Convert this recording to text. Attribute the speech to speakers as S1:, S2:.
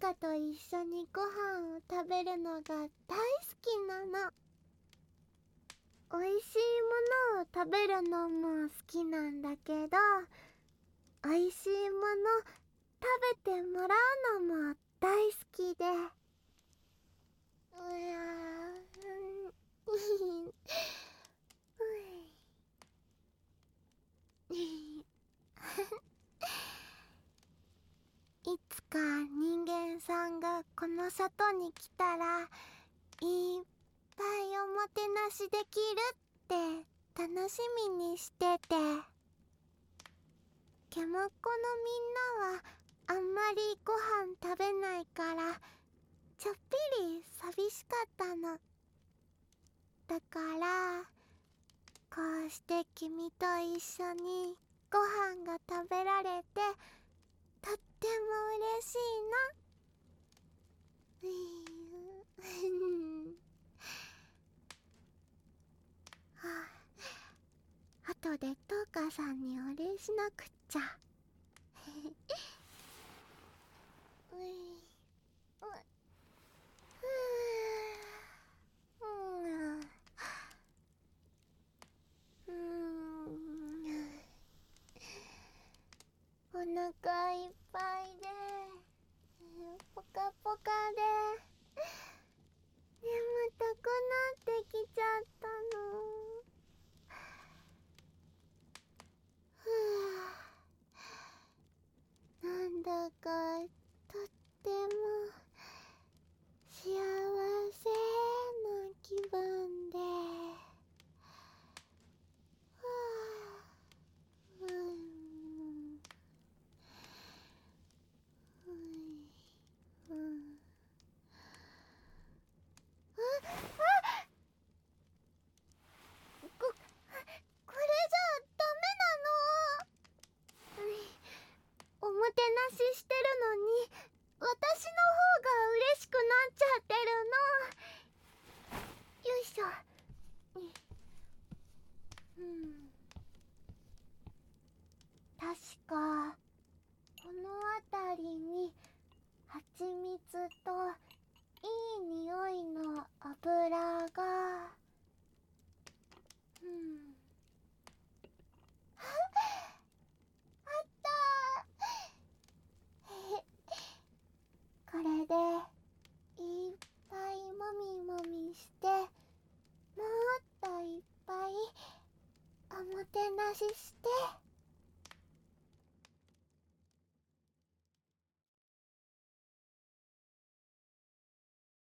S1: かと一緒にご飯を食べるのが大好きなの。美味しいものを食べるのも好きなんだけど美味しいもの食べてもらうのも大好きでうやーいつか人間さんがこの里に来たらいっぱいおもてなしできるって楽しみにしてて。ケモッコのみんなはあんまりご飯食べないからちょっぴり寂しかったの。だからこうして君と一緒にご飯が食べられてとっても嬉しいのなはあ後でトーカさんにお礼しなくっちゃ。うい。ううん。うん。お腹いっぱいでポカポカで眠たくなってきちゃったのふうなんだかとっても幸せな気分でふううんうんああここれじゃダメなのおもてなししてるのに私の方が嬉しくなっちゃってるのよいしょうん確かこの辺りに蜂蜜といい匂いの油がうん。あった。これでいっぱいもみもみしてもっといっぱいおもてなしして